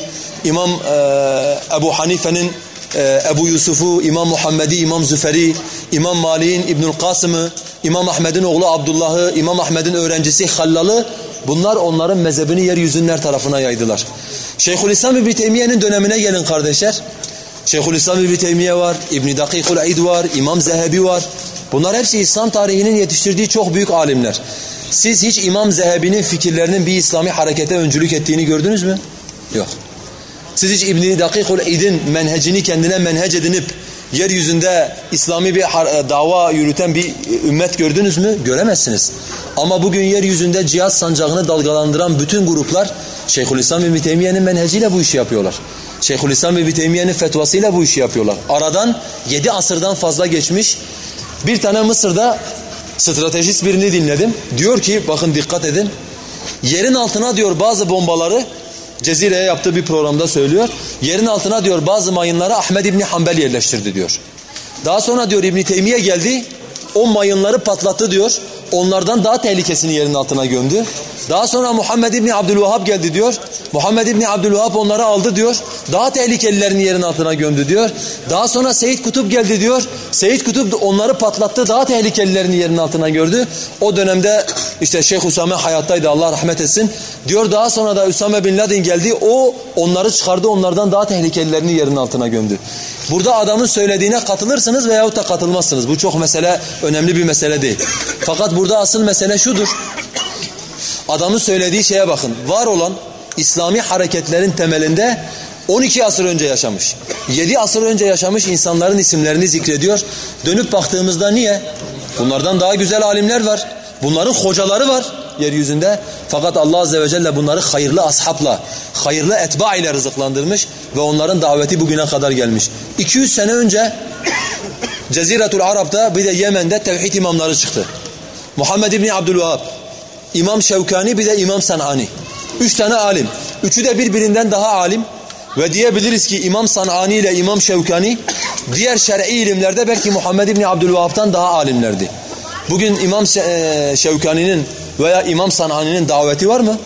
A: İmam e, Ebu Hanife'nin e, Ebu Yusuf'u, İmam Muhammed'i, İmam Züfer'i, İmam Malik'in İbnül Kasım'ı, İmam Ahmed'in oğlu Abdullah'ı, İmam Ahmed'in öğrencisi Hallal'ı bunlar onların mezhebini yeryüzünün her tarafına yaydılar. Şeyhülislam İbni Teymiye'nin dönemine gelin kardeşler. Şeyhülislam İbni Teymiye var, İbni Dakikul Aid var, İmam Zehebi var. Bunlar hepsi İslam tarihinin yetiştirdiği çok büyük alimler. Siz hiç İmam Zehebi'nin fikirlerinin bir İslami harekete öncülük ettiğini gördünüz mü? Yok. Siz hiç İbn-i Dakikul İd'in menhecini kendine menhec edinip yeryüzünde İslami bir e, dava yürüten bir ümmet gördünüz mü? Göremezsiniz. Ama bugün yeryüzünde cihaz sancağını dalgalandıran bütün gruplar Şeyhülislam İbn Teymiye'nin menheciyle bu işi yapıyorlar. Şeyhülislam İbn Teymiye'nin fetvasıyla bu işi yapıyorlar. Aradan yedi asırdan fazla geçmiş. Bir tane Mısır'da stratejist birini dinledim. Diyor ki bakın dikkat edin. Yerin altına diyor bazı bombaları Cezire'ye yaptığı bir programda söylüyor. Yerin altına diyor bazı mayınları Ahmed İbni Hanbel yerleştirdi diyor. Daha sonra diyor İbni Teymiye geldi. O mayınları patlattı diyor. Onlardan daha tehlikesini yerin altına gömdü. Daha sonra Muhammed İbni Abdülvahhab geldi diyor. Muhammed İbni Abdülvahhab onları aldı diyor. Daha tehlikelilerini yerin altına gömdü diyor. Daha sonra Seyyid Kutup geldi diyor. Seyyid Kutup onları patlattı. Daha tehlikelilerini yerin altına gördü. O dönemde işte Şeyh Usame hayattaydı Allah rahmet etsin. Diyor daha sonra da Usame Bin Laden geldi. O onları çıkardı. Onlardan daha tehlikelilerini yerin altına gömdü. Burada adamın söylediğine katılırsınız veyahut da katılmazsınız. Bu çok mesele önemli bir mesele değil. Fakat burada asıl mesele şudur. Adamın söylediği şeye bakın. Var olan İslami hareketlerin temelinde 12 asır önce yaşamış. 7 asır önce yaşamış insanların isimlerini zikrediyor. Dönüp baktığımızda niye? Bunlardan daha güzel alimler var. Bunların hocaları var yeryüzünde. Fakat Allah Azze ve Celle bunları hayırlı ashapla, hayırlı etba ile rızıklandırmış ve onların daveti bugüne kadar gelmiş. 200 sene önce Ceziretul Arap'ta bir de Yemen'de tevhid imamları çıktı. Muhammed İbni Abdülvahab, İmam Şevkani bir de İmam Sanani. Üç tane alim. Üçü de birbirinden daha alim. Ve diyebiliriz ki İmam Sanani ile İmam Şevkani diğer şer'i ilimlerde belki Muhammed İbni Abdülvahap'tan daha alimlerdi. Bugün İmam e, Şevkani'nin veya İmam Sanani'nin daveti var mı?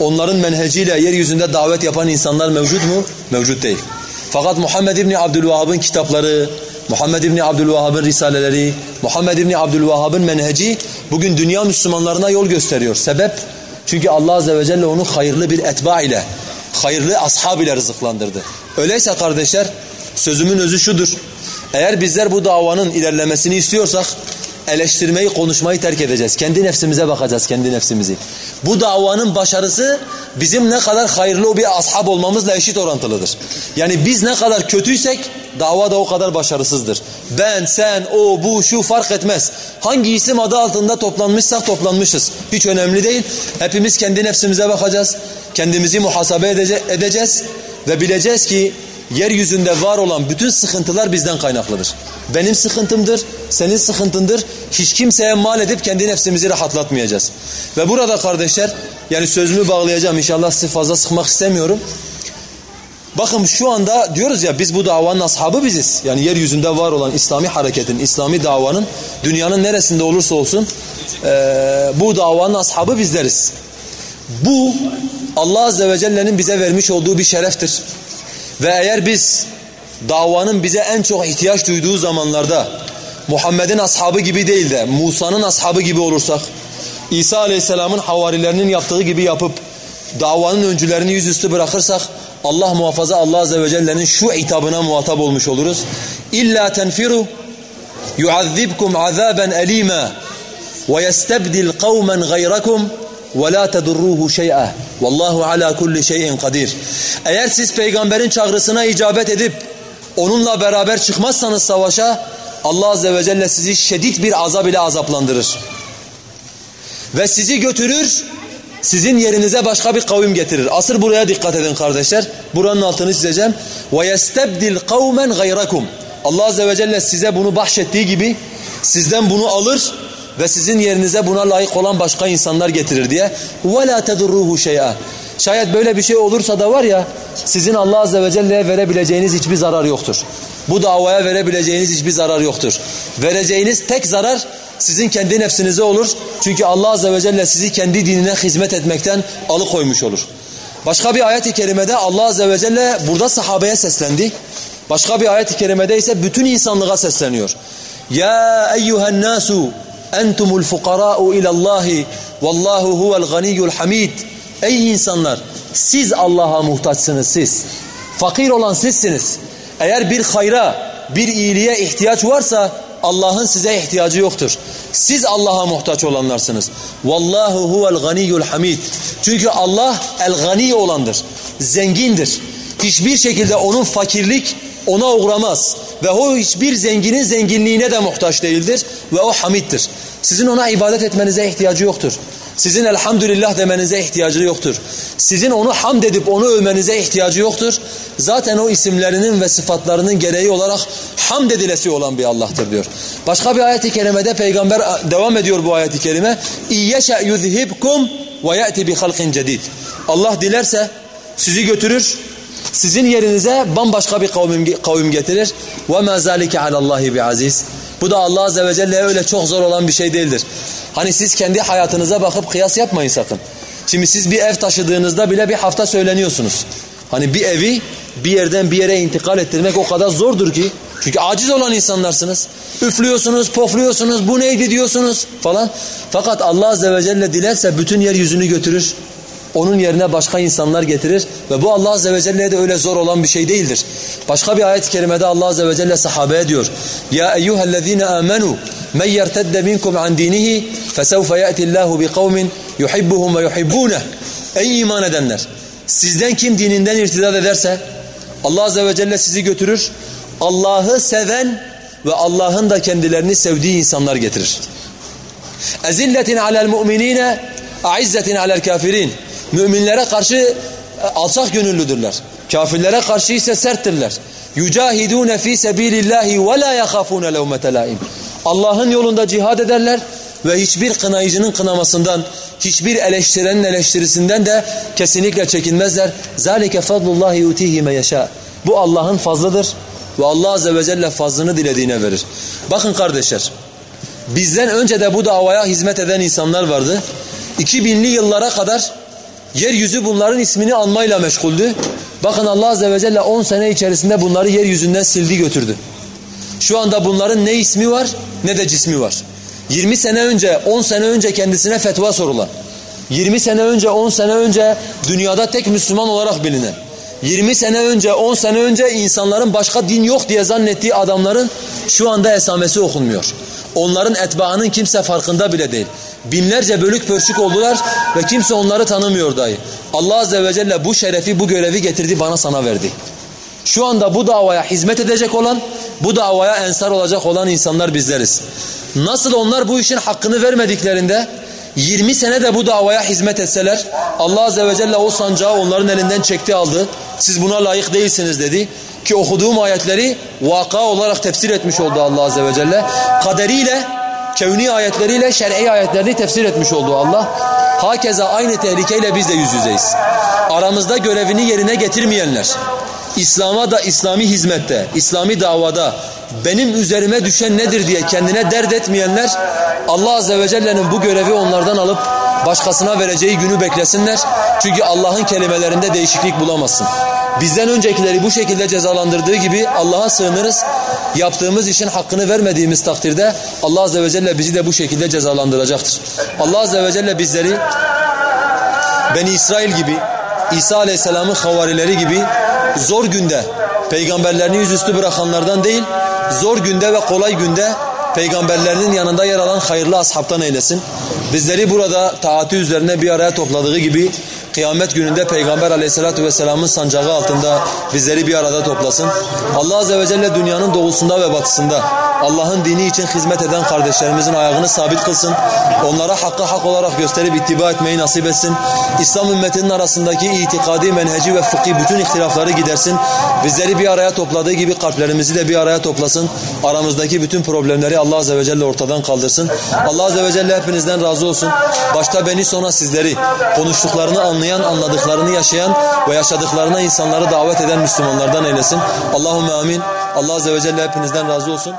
A: Onların menheciyle yeryüzünde davet yapan insanlar mevcut mu? Mevcut değil. Fakat Muhammed İbni Abdülvahhab'ın kitapları, Muhammed İbni Abdülvahhab'ın risaleleri, Muhammed İbni Abdülvahhab'ın menheci bugün dünya Müslümanlarına yol gösteriyor. Sebep Çünkü Allah Azze ve Celle onu hayırlı bir etba ile, hayırlı ashab ile rızıklandırdı. Öyleyse kardeşler sözümün özü şudur. Eğer bizler bu davanın ilerlemesini istiyorsak eleştirmeyi, konuşmayı terk edeceğiz. Kendi nefsimize bakacağız, kendi nefsimizi. Bu davanın başarısı bizim ne kadar hayırlı bir ashab olmamızla eşit orantılıdır. Yani biz ne kadar kötüysek dava da o kadar başarısızdır. Ben, sen, o, bu, şu fark etmez. Hangi isim adı altında toplanmışsak toplanmışız. Hiç önemli değil. Hepimiz kendi nefsimize bakacağız. Kendimizi muhasebe edeceğiz ve bileceğiz ki yeryüzünde var olan bütün sıkıntılar bizden kaynaklıdır. Benim sıkıntımdır, senin sıkıntındır. Hiç kimseye mal edip kendi nefsimizi rahatlatmayacağız. Ve burada kardeşler, yani sözümü bağlayacağım inşallah sizi fazla sıkmak istemiyorum. Bakın şu anda diyoruz ya biz bu davanın ashabı biziz. Yani yeryüzünde var olan İslami hareketin, İslami davanın dünyanın neresinde olursa olsun e, bu davanın ashabı bizleriz. Bu Allah Azze ve Celle'nin bize vermiş olduğu bir şereftir. Ve eğer biz davanın bize en çok ihtiyaç duyduğu zamanlarda Muhammed'in ashabı gibi değil de Musa'nın ashabı gibi olursak, İsa Aleyhisselam'ın havarilerinin yaptığı gibi yapıp davanın öncülerini yüzüstü bırakırsak Allah muhafaza Allah Azze ve Celle'nin şu itabına muhatap olmuş oluruz. İlla tenfiru yuazzibkum azaben elima ve yestebdil kavmen gayrakum ve la tedurruhu şey'e vallahu ala kulli şeyin kadir. Eğer siz peygamberin çağrısına icabet edip onunla beraber çıkmazsanız savaşa Allah Azze ve Celle sizi şiddet bir azab ile azaplandırır. Ve sizi götürür sizin yerinize başka bir kavim getirir. Asır buraya dikkat edin kardeşler. Buranın altını çizeceğim. وَيَسْتَبْدِلْ قَوْمًا غَيْرَكُمْ Allah Azze ve Celle size bunu bahşettiği gibi sizden bunu alır ve sizin yerinize buna layık olan başka insanlar getirir diye. وَلَا تَدُرُّهُ شَيْئًا Şayet böyle bir şey olursa da var ya sizin Allah Azze ve Celle'ye verebileceğiniz hiçbir zarar yoktur. Bu davaya verebileceğiniz hiçbir zarar yoktur. Vereceğiniz tek zarar sizin kendi nefsinize olur. Çünkü Allah Azze ve Celle sizi kendi dinine hizmet etmekten alıkoymuş olur. Başka bir ayet-i kerimede Allah Azze ve Celle burada sahabeye seslendi. Başka bir ayet-i kerimede ise bütün insanlığa sesleniyor. Ya eyyuhen nasu entumul fukara'u ilallahi vallahu huvel ganiyyul hamid. Ey insanlar siz Allah'a muhtaçsınız siz. Fakir olan sizsiniz. Eğer bir hayra, bir iyiliğe ihtiyaç varsa Allah'ın size ihtiyacı yoktur. Siz Allah'a muhtaç olanlarsınız. Vallahu huvel ganiyyul hamid. Çünkü Allah el gani olandır. Zengindir. Hiçbir şekilde onun fakirlik ona uğramaz. Ve o hiçbir zenginin zenginliğine de muhtaç değildir. Ve o hamiddir. Sizin ona ibadet etmenize ihtiyacı yoktur. Sizin elhamdülillah demenize ihtiyacı yoktur. Sizin onu hamd edip onu övmenize ihtiyacı yoktur. Zaten o isimlerinin ve sıfatlarının gereği olarak hamd edilesi olan bir Allah'tır diyor. Başka bir ayet-i kerimede peygamber devam ediyor bu ayet-i kerime. İyyeşe yuzhibkum ve ya'ti bi halqin cedid. Allah dilerse sizi götürür, sizin yerinize bambaşka bir kavim, kavim getirir. Ma zalike alallahi bi aziz. Bu da Allah Azze ve Celle'ye öyle çok zor olan bir şey değildir. Hani siz kendi hayatınıza bakıp kıyas yapmayın sakın. Şimdi siz bir ev taşıdığınızda bile bir hafta söyleniyorsunuz. Hani bir evi bir yerden bir yere intikal ettirmek o kadar zordur ki. Çünkü aciz olan insanlarsınız. Üflüyorsunuz, pofluyorsunuz, bu neydi diyorsunuz falan. Fakat Allah Azze ve Celle dilerse bütün yeryüzünü götürür. Onun yerine başka insanlar getirir ve bu Allah Azze ve Celle'ye de öyle zor olan bir şey değildir. Başka bir ayet-i kerimede Allah Azze ve Celle sahabeye diyor. Ya eyyühellezine amenu men yertedde minkum an dinihi fesevfe ye'tillahu bi kavmin yuhibbuhum ve yuhibbuneh. Ey iman edenler! Sizden kim dininden irtidat ederse Allah Azze ve Celle sizi götürür. Allah'ı seven ve Allah'ın da kendilerini sevdiği insanlar getirir. Ezilletin alel mu'minine aizzetin alel kafirin. Müminlere karşı e, alçak gönüllüdürler. Kafirlere karşı ise serttirler. Yucahidune fi sabilillahi ve la yakhafune levmete laim. Allah'ın yolunda cihad ederler ve hiçbir kınayıcının kınamasından, hiçbir eleştirenin eleştirisinden de kesinlikle çekinmezler. Zalike fadlullahi yutihi me yasha. Bu Allah'ın fazlıdır ve Allah azze ve celle fazlını dilediğine verir. Bakın kardeşler. Bizden önce de bu davaya hizmet eden insanlar vardı. 2000'li yıllara kadar Yeryüzü bunların ismini anmayla meşguldü. Bakın Allah Azze ve Celle 10 sene içerisinde bunları yeryüzünden sildi götürdü. Şu anda bunların ne ismi var ne de cismi var. 20 sene önce 10 sene önce kendisine fetva sorulan 20 sene önce 10 sene önce dünyada tek Müslüman olarak bilinen 20 sene önce 10 sene önce insanların başka din yok diye zannettiği adamların şu anda esamesi okunmuyor. Onların etbaının kimse farkında bile değil. Binlerce bölük pörçük oldular ve kimse onları tanımıyor dahi. Allah Azze ve Celle bu şerefi bu görevi getirdi bana sana verdi. Şu anda bu davaya hizmet edecek olan, bu davaya ensar olacak olan insanlar bizleriz. Nasıl onlar bu işin hakkını vermediklerinde 20 sene de bu davaya hizmet etseler Allah Azze ve Celle o sancağı onların elinden çekti aldı. Siz buna layık değilsiniz dedi. Ki okuduğum ayetleri vaka olarak tefsir etmiş oldu Allah Azze ve Celle. Kaderiyle, kevni ayetleriyle şer'i ayetlerini tefsir etmiş oldu Allah. Hakeza aynı tehlikeyle biz de yüz yüzeyiz. Aramızda görevini yerine getirmeyenler, İslam'a da İslami hizmette, İslami davada benim üzerime düşen nedir diye kendine dert etmeyenler Allah Azze ve Celle'nin bu görevi onlardan alıp başkasına vereceği günü beklesinler. Çünkü Allah'ın kelimelerinde değişiklik bulamazsın. Bizden öncekileri bu şekilde cezalandırdığı gibi Allah'a sığınırız. Yaptığımız işin hakkını vermediğimiz takdirde Allah Azze ve Celle bizi de bu şekilde cezalandıracaktır. Allah Azze ve Celle bizleri Beni İsrail gibi, İsa Aleyhisselam'ın havarileri gibi zor günde peygamberlerini yüzüstü bırakanlardan değil, zor günde ve kolay günde peygamberlerinin yanında yer alan hayırlı ashabtan eylesin. Bizleri burada taati üzerine bir araya topladığı gibi kıyamet gününde Peygamber aleyhissalatü vesselamın sancağı altında bizleri bir arada toplasın. Allah azze ve celle dünyanın doğusunda ve batısında Allah'ın dini için hizmet eden kardeşlerimizin ayağını sabit kılsın. Onlara hakkı hak olarak gösterip ittiba etmeyi nasip etsin. İslam ümmetinin arasındaki itikadi, menheci ve fıkhi bütün ihtilafları gidersin. Bizleri bir araya topladığı gibi kalplerimizi de bir araya toplasın. Aramızdaki bütün problemleri Allah azze ve celle ortadan kaldırsın. Allah azze ve celle hepinizden razı olsun. Başta beni sonra sizleri konuştuklarını anlayan, anladıklarını yaşayan ve yaşadıklarına insanları davet eden Müslümanlardan eylesin. Allahümme amin. Allah azze ve celle hepinizden razı olsun.